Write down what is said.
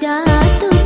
जा तू।